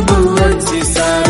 نبوة سسارة